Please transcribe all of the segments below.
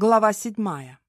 Глава седьмая.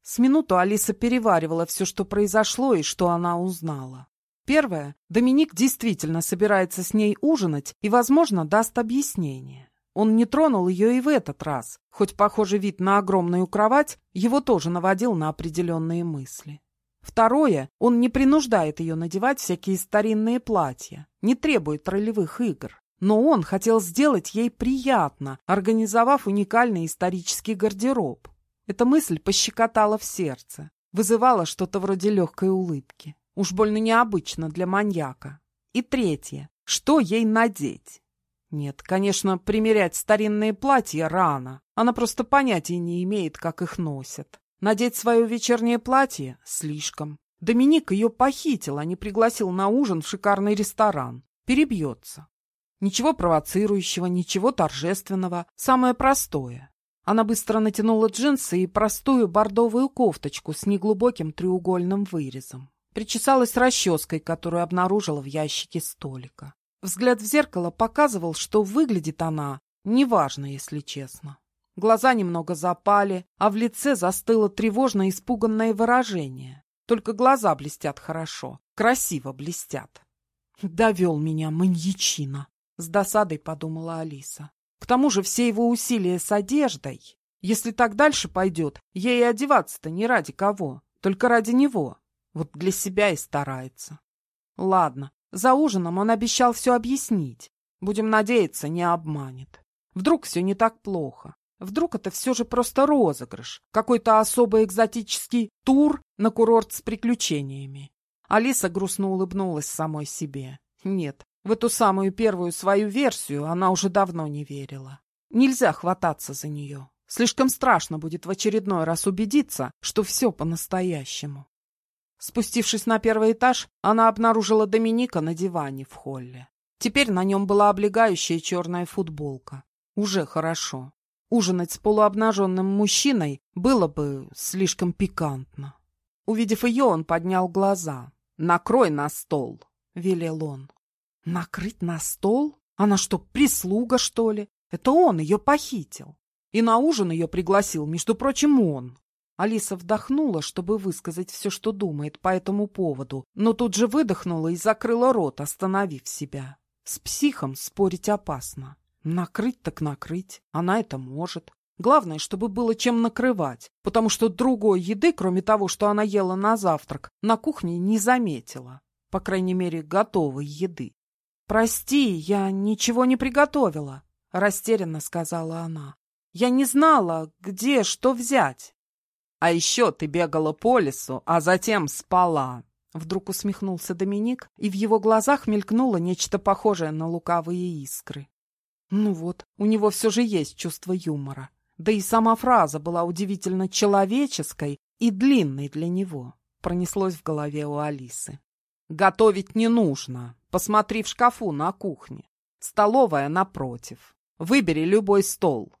С минуту Алиса переваривала все, что произошло и что она узнала. Первое. Доминик действительно собирается с ней ужинать и, возможно, даст объяснение. Он не тронул ее и в этот раз, хоть, похоже, вид на огромную кровать его тоже наводил на определенные мысли. Второе. Он не принуждает ее надевать всякие старинные платья, не требует ролевых игр. Но он хотел сделать ей приятно, организовав уникальный исторический гардероб. Эта мысль пощекотала в сердце, вызывала что-то вроде легкой улыбки. Уж больно необычно для маньяка. И третье. Что ей надеть? Нет, конечно, примерять старинные платья рано. Она просто понятия не имеет, как их носят. Надеть свое вечернее платье — слишком. Доминик ее похитил, а не пригласил на ужин в шикарный ресторан. Перебьется. Ничего провоцирующего, ничего торжественного. Самое простое. Она быстро натянула джинсы и простую бордовую кофточку с неглубоким треугольным вырезом. Причесалась расческой, которую обнаружила в ящике столика. Взгляд в зеркало показывал, что выглядит она неважно, если честно. Глаза немного запали, а в лице застыло тревожно испуганное выражение. Только глаза блестят хорошо, красиво блестят. Довел меня маньячина. С досадой подумала Алиса. К тому же все его усилия с одеждой. Если так дальше пойдет, ей одеваться-то не ради кого, только ради него. Вот для себя и старается. Ладно, за ужином он обещал все объяснить. Будем надеяться, не обманет. Вдруг все не так плохо. Вдруг это все же просто розыгрыш, какой-то особый экзотический тур на курорт с приключениями. Алиса грустно улыбнулась самой себе. Нет, в эту самую первую свою версию она уже давно не верила. Нельзя хвататься за нее. Слишком страшно будет в очередной раз убедиться, что все по-настоящему. Спустившись на первый этаж, она обнаружила Доминика на диване в холле. Теперь на нем была облегающая черная футболка. Уже хорошо. Ужинать с полуобнаженным мужчиной было бы слишком пикантно. Увидев ее, он поднял глаза. «Накрой на стол», — велел он. Накрыть на стол? Она что, прислуга, что ли? Это он ее похитил. И на ужин ее пригласил, между прочим, он. Алиса вдохнула, чтобы высказать все, что думает по этому поводу, но тут же выдохнула и закрыла рот, остановив себя. С психом спорить опасно. Накрыть так накрыть, она это может. Главное, чтобы было чем накрывать, потому что другой еды, кроме того, что она ела на завтрак, на кухне не заметила. По крайней мере, готовой еды. «Прости, я ничего не приготовила», — растерянно сказала она. «Я не знала, где что взять». «А еще ты бегала по лесу, а затем спала», Вдруг усмехнулся Доминик, и в его глазах мелькнуло нечто похожее на лукавые искры. Ну вот, у него все же есть чувство юмора. Да и сама фраза была удивительно человеческой и длинной для него. Пронеслось в голове у Алисы. «Готовить не нужно. Посмотри в шкафу на кухне. Столовая напротив. Выбери любой стол.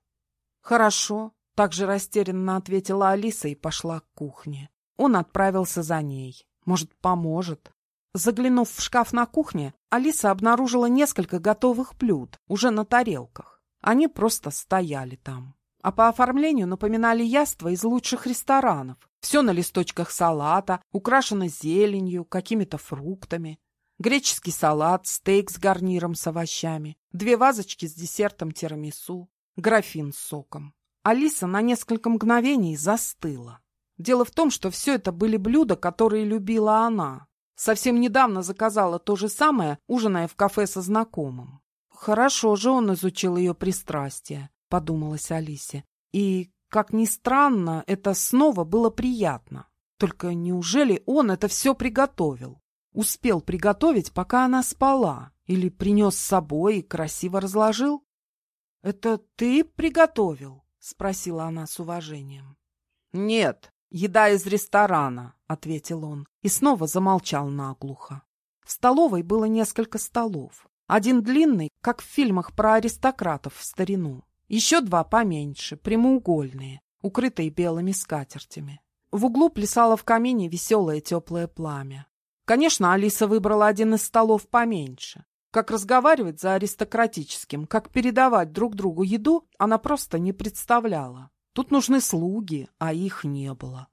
Хорошо, также растерянно ответила Алиса и пошла к кухне. Он отправился за ней. Может, поможет. Заглянув в шкаф на кухне, Алиса обнаружила несколько готовых блюд, уже на тарелках. Они просто стояли там. А по оформлению напоминали яства из лучших ресторанов. Все на листочках салата, украшено зеленью, какими-то фруктами греческий салат, стейк с гарниром с овощами, две вазочки с десертом тирамису, графин с соком. Алиса на несколько мгновений застыла. Дело в том, что все это были блюда, которые любила она. Совсем недавно заказала то же самое, ужиная в кафе со знакомым. «Хорошо же он изучил ее пристрастие», — подумалась Алисе. И, как ни странно, это снова было приятно. Только неужели он это все приготовил? Успел приготовить, пока она спала, или принес с собой и красиво разложил? — Это ты приготовил? — спросила она с уважением. — Нет, еда из ресторана, — ответил он, и снова замолчал наглухо. В столовой было несколько столов. Один длинный, как в фильмах про аристократов в старину. Еще два поменьше, прямоугольные, укрытые белыми скатертями. В углу плясало в камине веселое теплое пламя. Конечно, Алиса выбрала один из столов поменьше. Как разговаривать за аристократическим, как передавать друг другу еду, она просто не представляла. Тут нужны слуги, а их не было.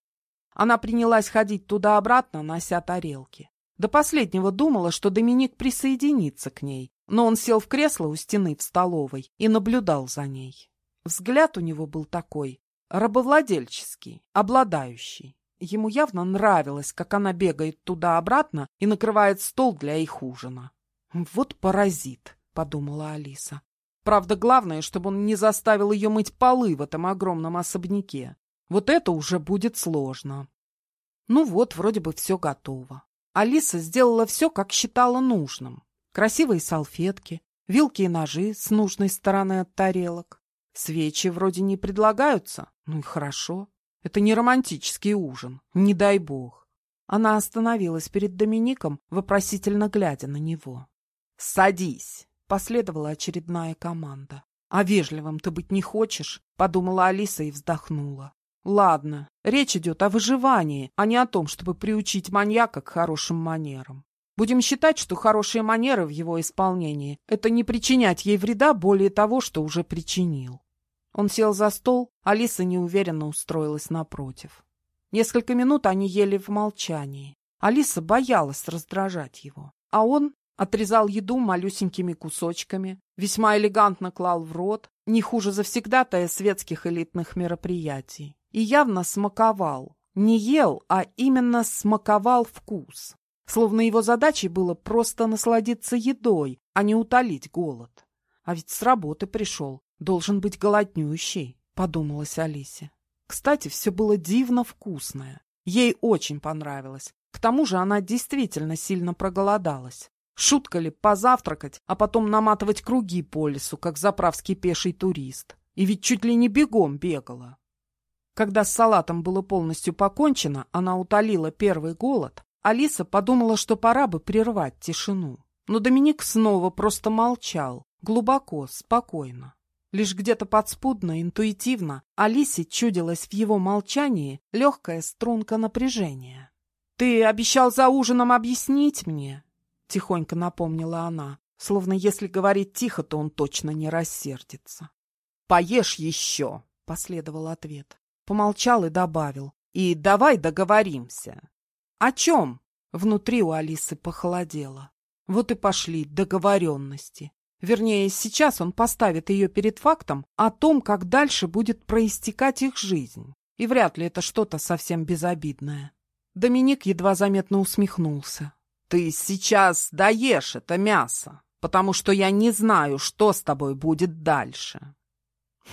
Она принялась ходить туда-обратно, нося тарелки. До последнего думала, что Доминик присоединится к ней, но он сел в кресло у стены в столовой и наблюдал за ней. Взгляд у него был такой, рабовладельческий, обладающий. Ему явно нравилось, как она бегает туда-обратно и накрывает стол для их ужина. «Вот паразит», — подумала Алиса. Правда, главное, чтобы он не заставил ее мыть полы в этом огромном особняке. Вот это уже будет сложно. Ну вот, вроде бы все готово. Алиса сделала все, как считала нужным. Красивые салфетки, вилки и ножи с нужной стороны от тарелок. Свечи вроде не предлагаются, ну и хорошо. Это не романтический ужин, не дай бог. Она остановилась перед Домиником, вопросительно глядя на него. «Садись!» — последовала очередная команда. «А вежливым ты быть не хочешь?» — подумала Алиса и вздохнула. Ладно, речь идет о выживании, а не о том, чтобы приучить маньяка к хорошим манерам. Будем считать, что хорошие манеры в его исполнении — это не причинять ей вреда более того, что уже причинил. Он сел за стол, Алиса неуверенно устроилась напротив. Несколько минут они ели в молчании. Алиса боялась раздражать его, а он отрезал еду малюсенькими кусочками, весьма элегантно клал в рот, не хуже завсегдатая светских элитных мероприятий и явно смаковал. Не ел, а именно смаковал вкус. Словно его задачей было просто насладиться едой, а не утолить голод. А ведь с работы пришел, должен быть голоднющий, подумалась Алисе. Кстати, все было дивно вкусное. Ей очень понравилось. К тому же она действительно сильно проголодалась. Шутка ли позавтракать, а потом наматывать круги по лесу, как заправский пеший турист. И ведь чуть ли не бегом бегала. Когда с салатом было полностью покончено, она утолила первый голод, Алиса подумала, что пора бы прервать тишину. Но Доминик снова просто молчал, глубоко, спокойно. Лишь где-то подспудно, интуитивно Алисе чудилась в его молчании легкая струнка напряжения. «Ты обещал за ужином объяснить мне?» — тихонько напомнила она, словно если говорить тихо, то он точно не рассердится. «Поешь еще!» — последовал ответ. Помолчал и добавил. «И давай договоримся». «О чем?» Внутри у Алисы похолодело. Вот и пошли договоренности. Вернее, сейчас он поставит ее перед фактом о том, как дальше будет проистекать их жизнь. И вряд ли это что-то совсем безобидное. Доминик едва заметно усмехнулся. «Ты сейчас доешь это мясо, потому что я не знаю, что с тобой будет дальше».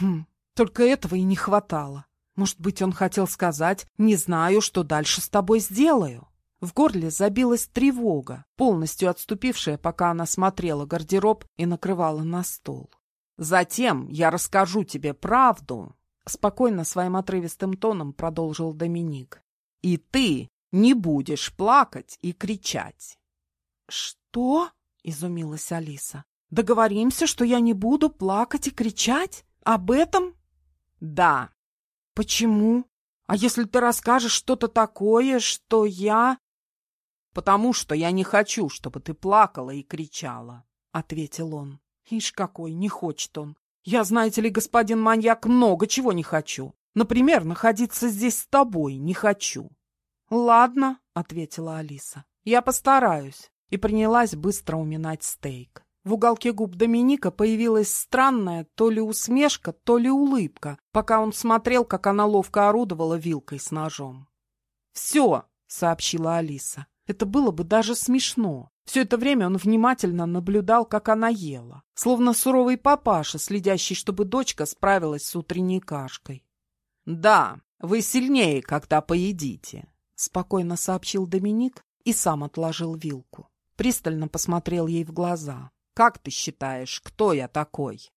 Хм, только этого и не хватало. Может быть, он хотел сказать «не знаю, что дальше с тобой сделаю». В горле забилась тревога, полностью отступившая, пока она смотрела гардероб и накрывала на стол. «Затем я расскажу тебе правду», — спокойно своим отрывистым тоном продолжил Доминик. «И ты не будешь плакать и кричать». «Что?» — изумилась Алиса. «Договоримся, что я не буду плакать и кричать? Об этом?» «Да, «Почему? А если ты расскажешь что-то такое, что я...» «Потому что я не хочу, чтобы ты плакала и кричала», — ответил он. «Ишь какой, не хочет он. Я, знаете ли, господин маньяк, много чего не хочу. Например, находиться здесь с тобой не хочу». «Ладно», — ответила Алиса. «Я постараюсь» и принялась быстро уминать стейк. В уголке губ Доминика появилась странная то ли усмешка, то ли улыбка, пока он смотрел, как она ловко орудовала вилкой с ножом. «Все!» — сообщила Алиса. Это было бы даже смешно. Все это время он внимательно наблюдал, как она ела, словно суровый папаша, следящий, чтобы дочка справилась с утренней кашкой. «Да, вы сильнее, когда поедите», — спокойно сообщил Доминик и сам отложил вилку. Пристально посмотрел ей в глаза. Как ты считаешь, кто я такой?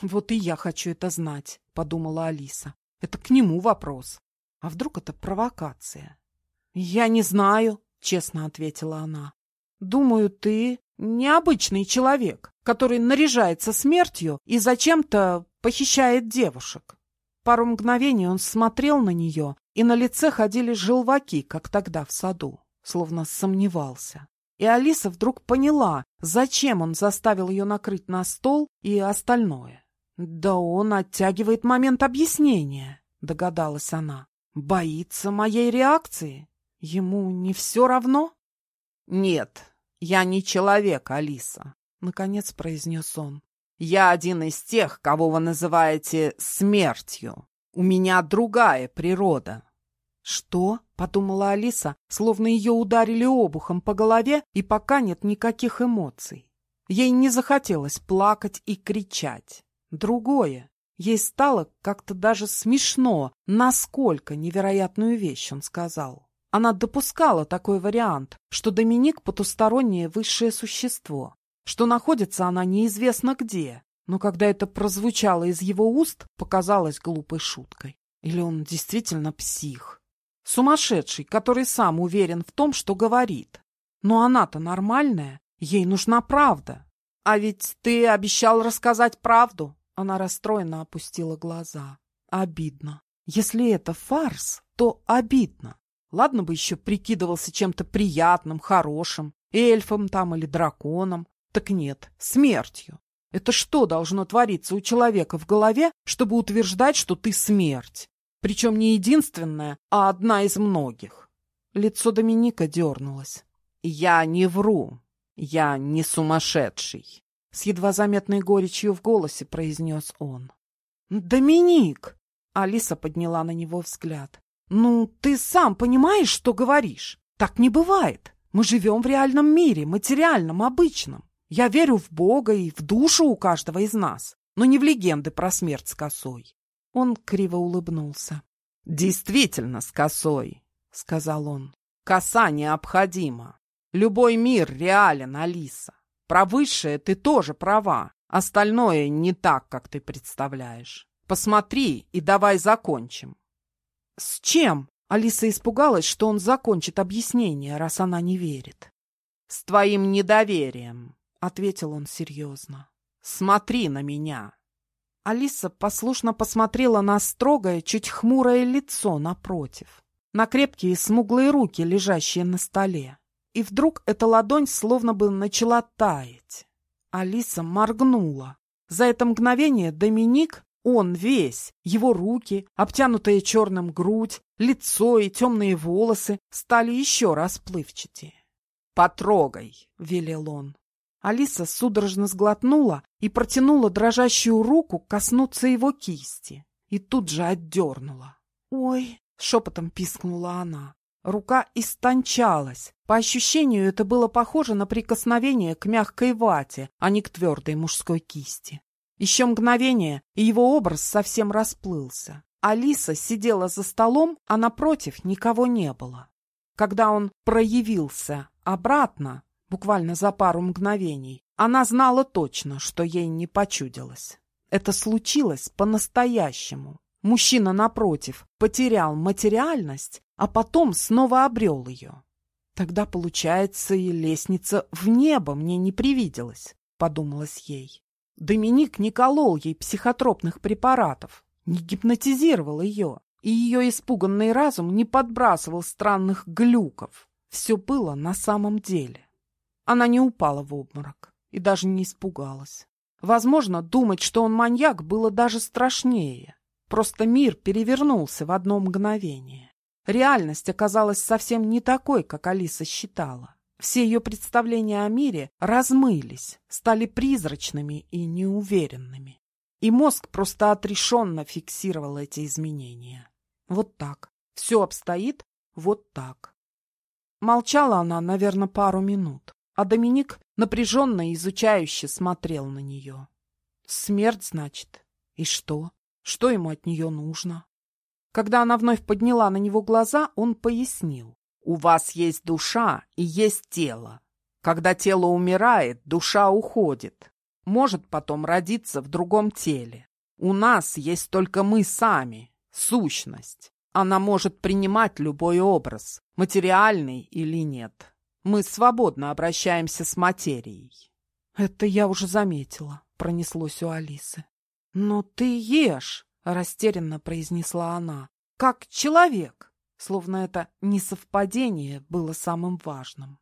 Вот и я хочу это знать, подумала Алиса. Это к нему вопрос. А вдруг это провокация? Я не знаю, честно ответила она. Думаю, ты необычный человек, который наряжается смертью и зачем-то похищает девушек. Пару мгновений он смотрел на нее, и на лице ходили желваки, как тогда в саду, словно сомневался. И Алиса вдруг поняла, зачем он заставил ее накрыть на стол и остальное. «Да он оттягивает момент объяснения», — догадалась она. «Боится моей реакции? Ему не все равно?» «Нет, я не человек, Алиса», — наконец произнес он. «Я один из тех, кого вы называете смертью. У меня другая природа». «Что?» — подумала Алиса, словно ее ударили обухом по голове, и пока нет никаких эмоций. Ей не захотелось плакать и кричать. Другое. Ей стало как-то даже смешно, насколько невероятную вещь он сказал. Она допускала такой вариант, что Доминик — потустороннее высшее существо, что находится она неизвестно где, но когда это прозвучало из его уст, показалось глупой шуткой. Или он действительно псих? Сумасшедший, который сам уверен в том, что говорит. Но она-то нормальная, ей нужна правда. А ведь ты обещал рассказать правду. Она расстроенно опустила глаза. Обидно. Если это фарс, то обидно. Ладно бы еще прикидывался чем-то приятным, хорошим, эльфом там или драконом. Так нет, смертью. Это что должно твориться у человека в голове, чтобы утверждать, что ты смерть? Причем не единственная, а одна из многих. Лицо Доминика дернулось. «Я не вру. Я не сумасшедший», — с едва заметной горечью в голосе произнес он. «Доминик!» — Алиса подняла на него взгляд. «Ну, ты сам понимаешь, что говоришь? Так не бывает. Мы живем в реальном мире, материальном, обычном. Я верю в Бога и в душу у каждого из нас, но не в легенды про смерть с косой». Он криво улыбнулся. «Действительно с косой», — сказал он. «Коса необходима. Любой мир реален, Алиса. Про высшее ты тоже права. Остальное не так, как ты представляешь. Посмотри и давай закончим. «С чем?» Алиса испугалась, что он закончит объяснение, раз она не верит. «С твоим недоверием», — ответил он серьезно. «Смотри на меня». Алиса послушно посмотрела на строгое, чуть хмурое лицо напротив, на крепкие смуглые руки, лежащие на столе. И вдруг эта ладонь словно бы начала таять. Алиса моргнула. За это мгновение Доминик он весь, его руки, обтянутая черным грудь, лицо и темные волосы стали еще расплывчатее. «Потрогай!» — велел он. Алиса судорожно сглотнула и протянула дрожащую руку коснуться его кисти. И тут же отдернула. «Ой!» — шепотом пискнула она. Рука истончалась. По ощущению, это было похоже на прикосновение к мягкой вате, а не к твердой мужской кисти. Еще мгновение, и его образ совсем расплылся. Алиса сидела за столом, а напротив никого не было. Когда он проявился обратно, буквально за пару мгновений, она знала точно, что ей не почудилось. Это случилось по-настоящему. Мужчина, напротив, потерял материальность, а потом снова обрел ее. Тогда, получается, и лестница в небо мне не привиделась, подумалось ей. Доминик не колол ей психотропных препаратов, не гипнотизировал ее, и ее испуганный разум не подбрасывал странных глюков. Все было на самом деле. Она не упала в обморок и даже не испугалась. Возможно, думать, что он маньяк, было даже страшнее. Просто мир перевернулся в одно мгновение. Реальность оказалась совсем не такой, как Алиса считала. Все ее представления о мире размылись, стали призрачными и неуверенными. И мозг просто отрешенно фиксировал эти изменения. Вот так. Все обстоит вот так. Молчала она, наверное, пару минут, а Доминик напряженно и изучающе смотрел на нее. Смерть, значит? И что? Что ему от нее нужно? Когда она вновь подняла на него глаза, он пояснил. У вас есть душа и есть тело. Когда тело умирает, душа уходит. Может потом родиться в другом теле. У нас есть только мы сами, сущность. Она может принимать любой образ, материальный или нет. Мы свободно обращаемся с материей. Это я уже заметила, пронеслось у Алисы. Но ты ешь, растерянно произнесла она, как человек словно это несовпадение было самым важным.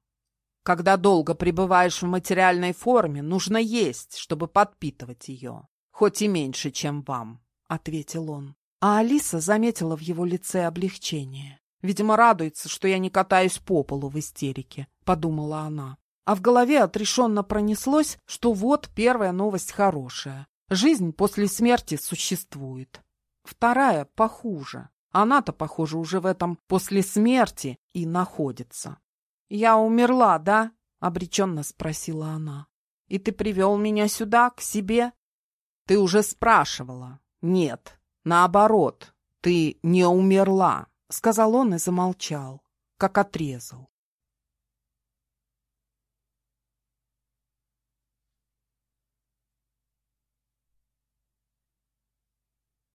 Когда долго пребываешь в материальной форме, нужно есть, чтобы подпитывать ее. Хоть и меньше, чем вам, — ответил он. А Алиса заметила в его лице облегчение. Видимо, радуется, что я не катаюсь по полу в истерике, — подумала она. А в голове отрешенно пронеслось, что вот первая новость хорошая. Жизнь после смерти существует. Вторая похуже. Она-то, похоже, уже в этом после смерти и находится. «Я умерла, да?» — обреченно спросила она. «И ты привел меня сюда, к себе?» «Ты уже спрашивала. Нет, наоборот, ты не умерла», — сказал он и замолчал, как отрезал.